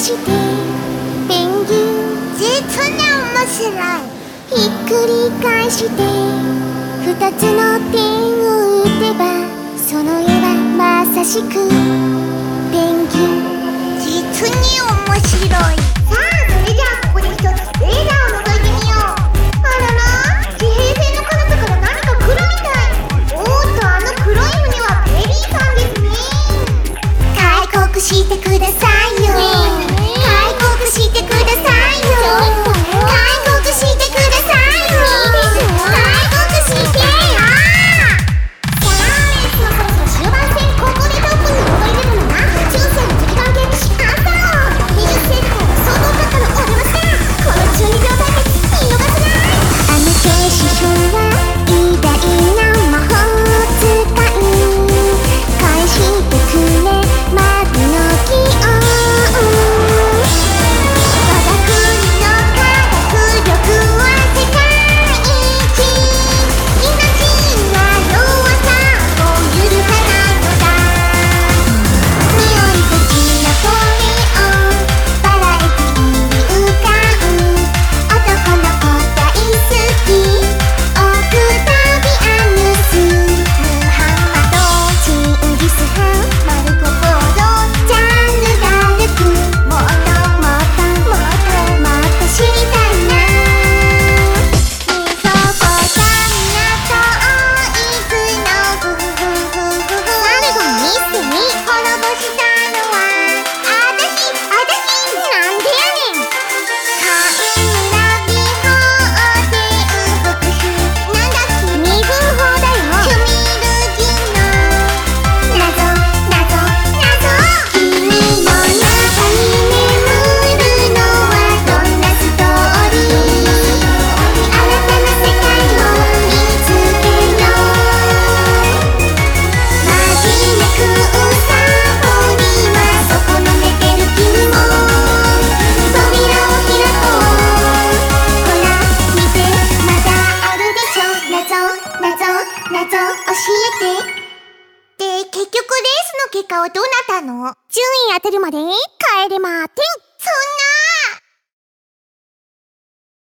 してペンギン実に面白い。ひっくり返して二つの点を打てばその絵はまさしくえて。で、結局レースの結果はどうなったの？順位当てるまで帰れまーてん。そんな